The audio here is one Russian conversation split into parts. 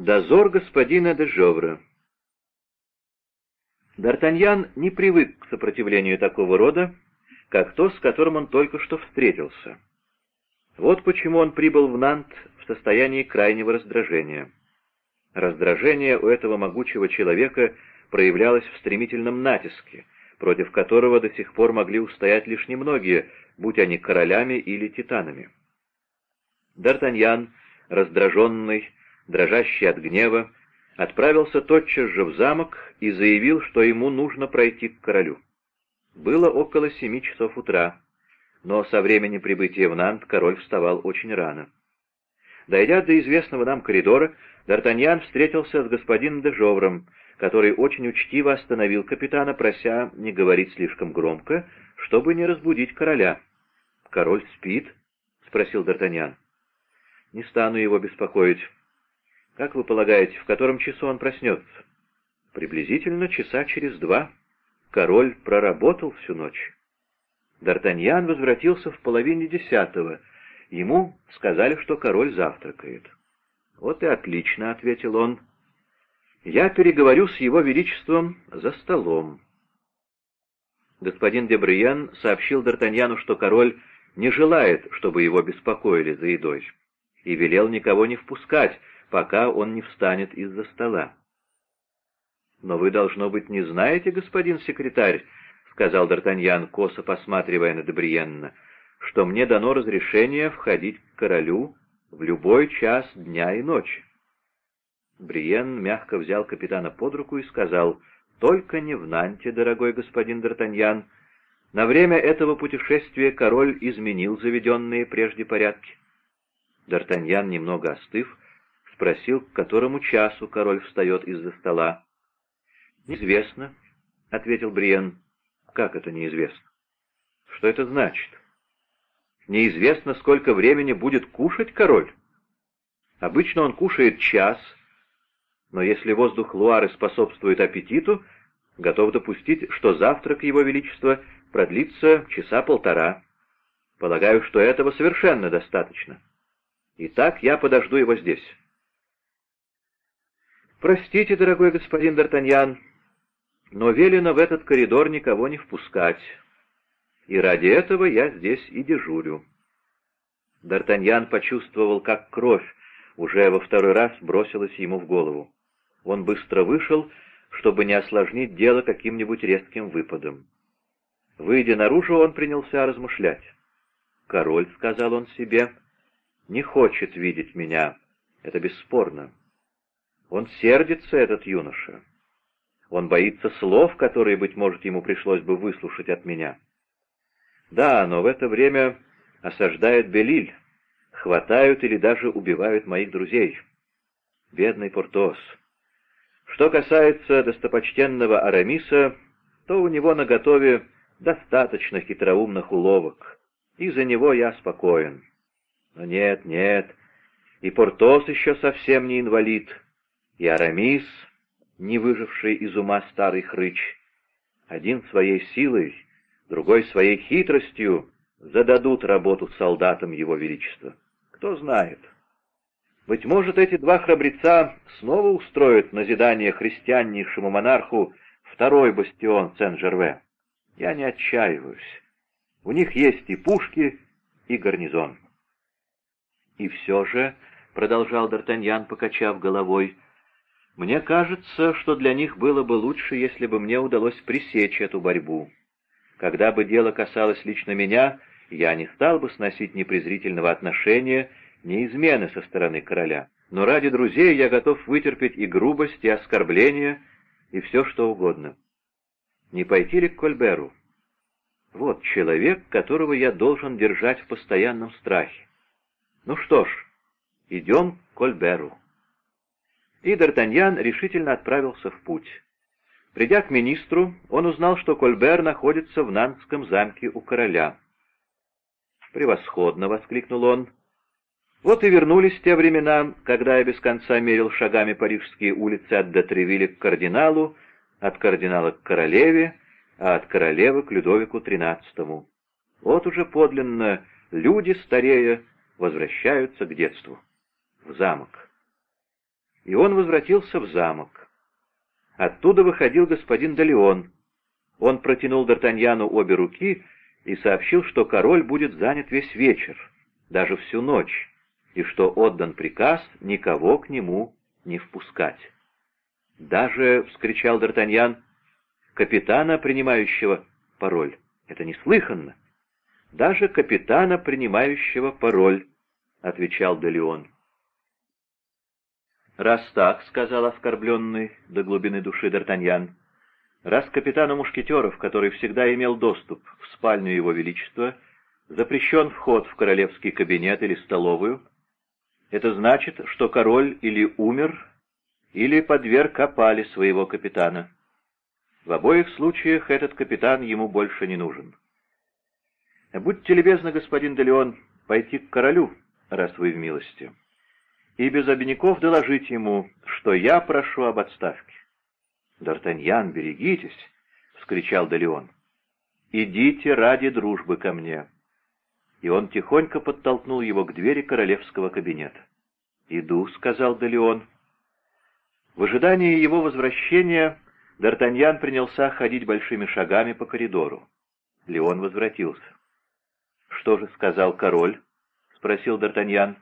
Дозор господина де Жовра Д'Артаньян не привык к сопротивлению такого рода, как то, с которым он только что встретился. Вот почему он прибыл в Нант в состоянии крайнего раздражения. Раздражение у этого могучего человека проявлялось в стремительном натиске, против которого до сих пор могли устоять лишь немногие, будь они королями или титанами. Д'Артаньян, раздраженный, дрожащий от гнева, отправился тотчас же в замок и заявил, что ему нужно пройти к королю. Было около семи часов утра, но со времени прибытия в Нант король вставал очень рано. Дойдя до известного нам коридора, Д'Артаньян встретился с господином де Жовром, который очень учтиво остановил капитана, прося не говорить слишком громко, чтобы не разбудить короля. «Король спит?» — спросил Д'Артаньян. «Не стану его беспокоить. Как вы полагаете, в котором часу он проснется? Приблизительно часа через два. Король проработал всю ночь. Д'Артаньян возвратился в половине десятого. Ему сказали, что король завтракает. «Вот и отлично», — ответил он. «Я переговорю с его величеством за столом». Господин Дебриен сообщил Д'Артаньяну, что король не желает, чтобы его беспокоили за едой, и велел никого не впускать, пока он не встанет из-за стола. «Но вы, должно быть, не знаете, господин секретарь, — сказал Д'Артаньян, косо посматривая на Дебриенна, — что мне дано разрешение входить к королю в любой час дня и ночи. Бриен мягко взял капитана под руку и сказал, «Только не в Нанте, дорогой господин Д'Артаньян. На время этого путешествия король изменил заведенные прежде порядки». Д'Артаньян, немного остыв, спросил, к которому часу король встает из-за стола. «Неизвестно», — ответил Бриен. «Как это неизвестно? Что это значит? Неизвестно, сколько времени будет кушать король. Обычно он кушает час, но если воздух Луары способствует аппетиту, готов допустить, что завтрак его величества продлится часа полтора. Полагаю, что этого совершенно достаточно. Итак, я подожду его здесь». «Простите, дорогой господин Д'Артаньян, но велено в этот коридор никого не впускать, и ради этого я здесь и дежурю». Д'Артаньян почувствовал, как кровь уже во второй раз бросилась ему в голову. Он быстро вышел, чтобы не осложнить дело каким-нибудь резким выпадом. Выйдя наружу, он принялся размышлять. «Король», — сказал он себе, — «не хочет видеть меня, это бесспорно. Он сердится, этот юноша. Он боится слов, которые, быть может, ему пришлось бы выслушать от меня. Да, но в это время осаждают Белиль, хватают или даже убивают моих друзей. Бедный Портос. Что касается достопочтенного Арамиса, то у него наготове достаточно хитроумных уловок, и за него я спокоен. Но нет, нет, и Портос еще совсем не инвалид и Арамис, не выживший из ума старый хрыч, один своей силой, другой своей хитростью зададут работу солдатам его величества. Кто знает. Быть может, эти два храбреца снова устроят назидание христианнейшему монарху второй бастион Сен-Жерве. Я не отчаиваюсь. У них есть и пушки, и гарнизон. И все же, — продолжал Д'Артаньян, покачав головой, — мне кажется, что для них было бы лучше, если бы мне удалось пресечь эту борьбу. Когда бы дело касалось лично меня, я не стал бы сносить ни презрительного отношения, ни измены со стороны короля. Но ради друзей я готов вытерпеть и грубость, и оскорбления, и все что угодно. Не пойти ли к Кольберу? Вот человек, которого я должен держать в постоянном страхе. Ну что ж, идем к Кольберу и Д'Артаньян решительно отправился в путь. Придя к министру, он узнал, что Кольбер находится в Нанском замке у короля. «Превосходно!» — воскликнул он. Вот и вернулись те времена, когда я без конца мерил шагами парижские улицы от Детревиля к кардиналу, от кардинала к королеве, а от королевы к Людовику XIII. Вот уже подлинно люди, старея, возвращаются к детству, в замок. И он возвратился в замок. Оттуда выходил господин Далеон. Он протянул Д'Артаньяну обе руки и сообщил, что король будет занят весь вечер, даже всю ночь, и что отдан приказ никого к нему не впускать. «Даже, — вскричал Д'Артаньян, — капитана, принимающего пароль. Это неслыханно. Даже капитана, принимающего пароль, — отвечал Делеон. «Раз так, — сказал оскорбленный до глубины души Д'Артаньян, — раз капитану мушкетеров, который всегда имел доступ в спальню его величества, запрещен вход в королевский кабинет или столовую, это значит, что король или умер, или подверг опали своего капитана. В обоих случаях этот капитан ему больше не нужен. Будьте любезны, господин Делеон, пойти к королю, раз вы в милости, и без обиняков доложить ему, что я прошу об отставке. «Д'Артаньян, берегитесь!» — вскричал Делеон. «Идите ради дружбы ко мне!» И он тихонько подтолкнул его к двери королевского кабинета. «Иду», — сказал Делеон. В ожидании его возвращения Д'Артаньян принялся ходить большими шагами по коридору. Леон возвратился. «Что же сказал король?» — спросил Д'Артаньян.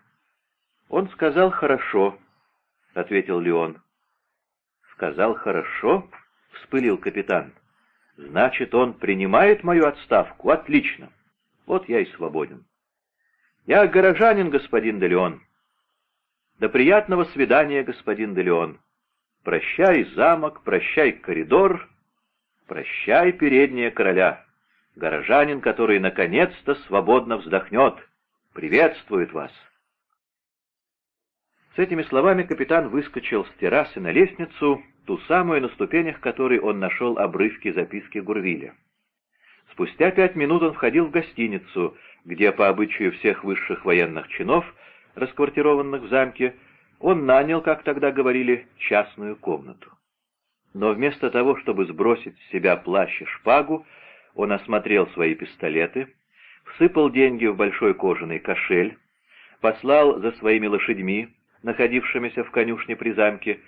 «Он сказал хорошо», — ответил Леон. «Сказал хорошо?» — вспылил капитан. «Значит, он принимает мою отставку? Отлично. Вот я и свободен. Я горожанин, господин Делеон. До приятного свидания, господин Делеон. Прощай, замок, прощай, коридор, прощай, передняя короля. Горожанин, который наконец-то свободно вздохнет, приветствует вас. С этими словами капитан выскочил с террасы на лестницу, ту самую, на ступенях которой он нашел обрывки записки Гурвиля. Спустя пять минут он входил в гостиницу, где, по обычаю всех высших военных чинов, расквартированных в замке, он нанял, как тогда говорили, частную комнату. Но вместо того, чтобы сбросить с себя плащ и шпагу, он осмотрел свои пистолеты, всыпал деньги в большой кожаный кошель, послал за своими лошадьми, находившимися в конюшне при замке,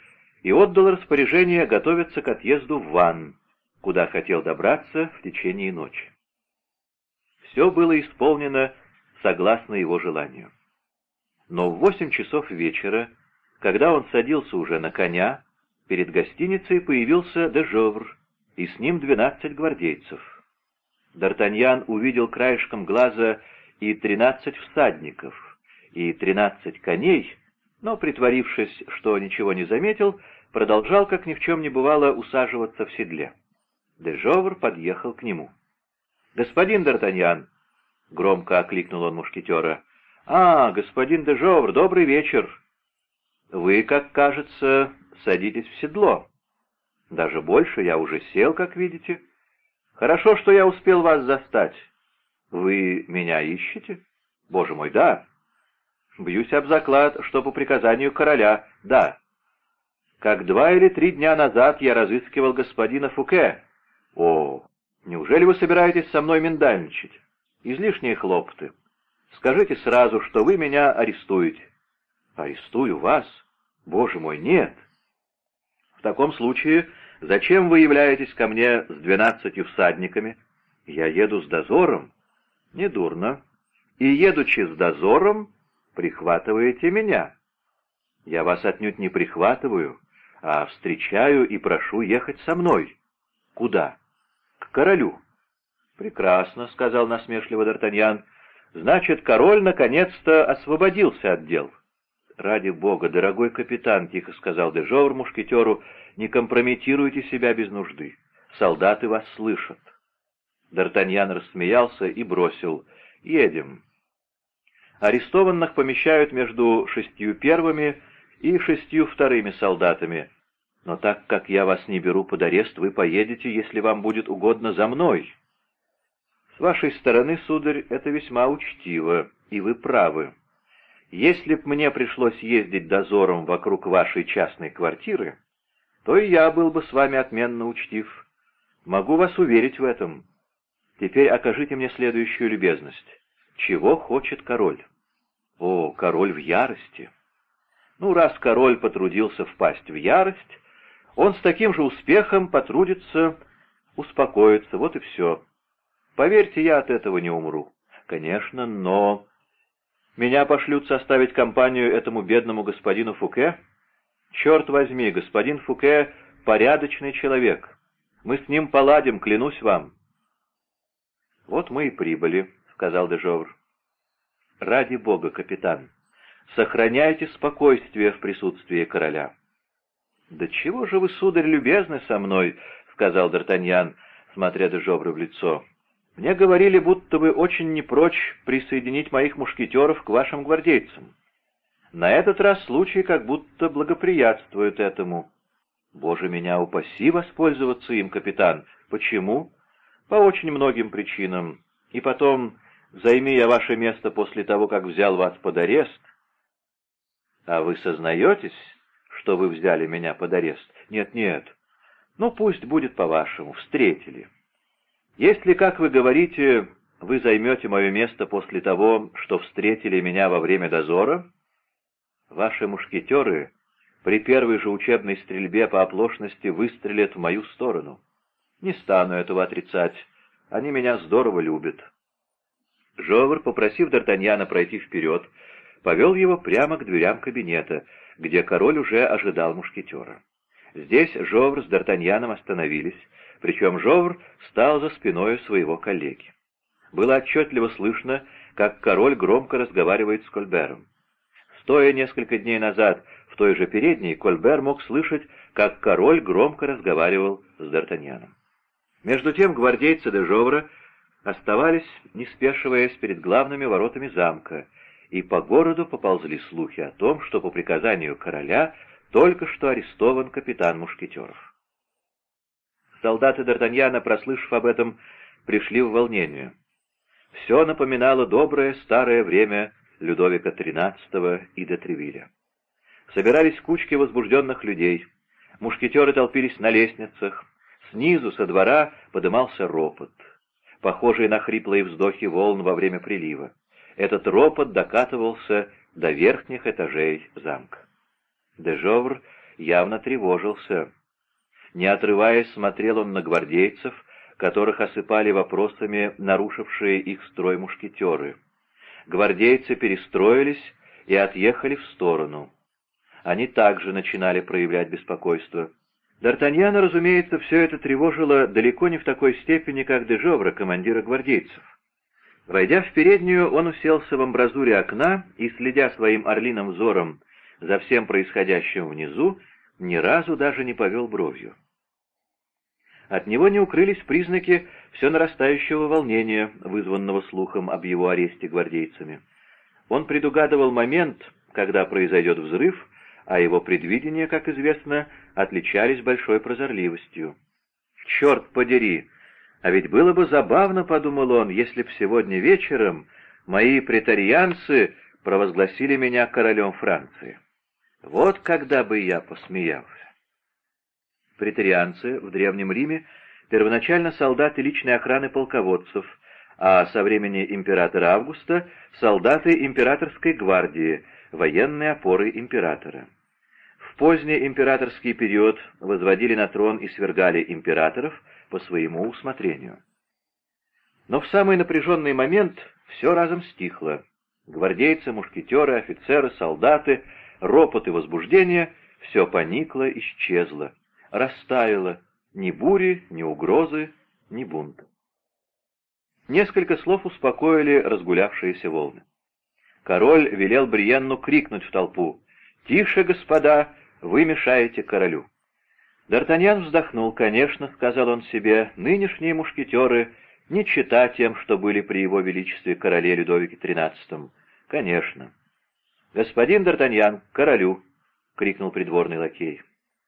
и отдал распоряжение готовиться к отъезду в Ван, куда хотел добраться в течение ночи. Все было исполнено согласно его желанию. Но в восемь часов вечера когда он садился уже на коня, перед гостиницей появился Дежовр, и с ним двенадцать гвардейцев. Д'Артаньян увидел краешком глаза и тринадцать всадников, и тринадцать коней, но, притворившись, что ничего не заметил, продолжал, как ни в чем не бывало, усаживаться в седле. Дежовр подъехал к нему. «Господин Д'Артаньян!» — громко окликнул он мушкетера. «А, господин Дежовр, добрый вечер!» Вы, как кажется, садитесь в седло. Даже больше, я уже сел, как видите. Хорошо, что я успел вас застать. Вы меня ищете? Боже мой, да. Бьюсь об заклад, что по приказанию короля, да. Как два или три дня назад я разыскивал господина Фуке. О, неужели вы собираетесь со мной миндальничать? Излишние хлопоты. Скажите сразу, что вы меня арестуете. Арестую вас? Боже мой, нет. В таком случае, зачем вы являетесь ко мне с двенадцатью всадниками? Я еду с дозором. Недурно. И, едучи с дозором, прихватываете меня. Я вас отнюдь не прихватываю, а встречаю и прошу ехать со мной. Куда? К королю. Прекрасно, — сказал насмешливо Д'Артаньян. Значит, король наконец-то освободился от дел. «Ради бога, дорогой капитан», — тихо сказал Дежовр мушкетеру, — «не компрометируйте себя без нужды. Солдаты вас слышат». Д'Артаньян рассмеялся и бросил. «Едем». Арестованных помещают между шестью первыми и шестью вторыми солдатами. Но так как я вас не беру под арест, вы поедете, если вам будет угодно, за мной. С вашей стороны, сударь, это весьма учтиво, и вы правы. Если б мне пришлось ездить дозором вокруг вашей частной квартиры, то и я был бы с вами отменно учтив. Могу вас уверить в этом. Теперь окажите мне следующую любезность. Чего хочет король? О, король в ярости. Ну, раз король потрудился впасть в ярость, он с таким же успехом потрудится успокоиться, вот и все. Поверьте, я от этого не умру. Конечно, но... Меня пошлют составить компанию этому бедному господину Фуке? Черт возьми, господин Фуке — порядочный человек. Мы с ним поладим, клянусь вам. Вот мы и прибыли, — сказал Дежовр. Ради бога, капитан, сохраняйте спокойствие в присутствии короля. «Да чего же вы, сударь, любезны со мной?» — сказал Д'Артаньян, смотря Дежовру в лицо. «Мне говорили, будто вы очень не прочь присоединить моих мушкетеров к вашим гвардейцам. На этот раз случай как будто благоприятствует этому. Боже, меня упаси воспользоваться им, капитан. Почему? По очень многим причинам. И потом, займи я ваше место после того, как взял вас под арест. А вы сознаетесь, что вы взяли меня под арест? Нет, нет. Ну, пусть будет по-вашему. Встретили. Если, как вы говорите, вы займете мое место после того, что встретили меня во время дозора, ваши мушкетеры при первой же учебной стрельбе по оплошности выстрелят в мою сторону. Не стану этого отрицать. Они меня здорово любят. Жовр, попросив Д'Артаньяна пройти вперед, повел его прямо к дверям кабинета, где король уже ожидал мушкетера. Здесь Жовр с Д'Артаньяном остановились, причем Жовр стал за спиной своего коллеги. Было отчетливо слышно, как король громко разговаривает с Кольбером. Стоя несколько дней назад в той же передней, Кольбер мог слышать, как король громко разговаривал с Д'Артаньяном. Между тем гвардейцы де Жовра оставались, не спешиваясь перед главными воротами замка, и по городу поползли слухи о том, что по приказанию короля только что арестован капитан Мушкетеров. Солдаты Д'Артаньяна, прослышав об этом, пришли в волнение. Все напоминало доброе старое время Людовика XIII и де Тревиля. Собирались кучки возбужденных людей, мушкетеры толпились на лестницах, снизу, со двора, подымался ропот, похожий на хриплые вздохи волн во время прилива. Этот ропот докатывался до верхних этажей замка. Дежовр явно тревожился. Не отрываясь, смотрел он на гвардейцев, которых осыпали вопросами нарушившие их строй мушкетеры. Гвардейцы перестроились и отъехали в сторону. Они также начинали проявлять беспокойство. Д'Артаньяна, разумеется, все это тревожило далеко не в такой степени, как Дежовра, командира гвардейцев. Войдя в переднюю, он уселся в амбразуре окна и, следя своим орлиным взором за всем происходящим внизу, ни разу даже не повел бровью. От него не укрылись признаки все нарастающего волнения, вызванного слухом об его аресте гвардейцами. Он предугадывал момент, когда произойдет взрыв, а его предвидения, как известно, отличались большой прозорливостью. «Черт подери!» А ведь было бы забавно, — подумал он, — если б сегодня вечером мои претарианцы провозгласили меня королем Франции. Вот когда бы я посмеялся. Претарианцы в Древнем Риме первоначально солдаты личной охраны полководцев, а со времени императора Августа — солдаты императорской гвардии, военные опоры императора. В поздний императорский период возводили на трон и свергали императоров — по своему усмотрению. Но в самый напряженный момент все разом стихло. Гвардейцы, мушкетеры, офицеры, солдаты, ропот и возбуждение — все поникло, исчезло, растаяло, ни бури, ни угрозы, ни бунта. Несколько слов успокоили разгулявшиеся волны. Король велел Бриенну крикнуть в толпу «Тише, господа, вы мешаете королю!» Д'Артаньян вздохнул. «Конечно», — сказал он себе, — «нынешние мушкетеры не чита тем, что были при его величестве короле Людовике XIII. Конечно». «Господин Д'Артаньян, королю!» — крикнул придворный лакей.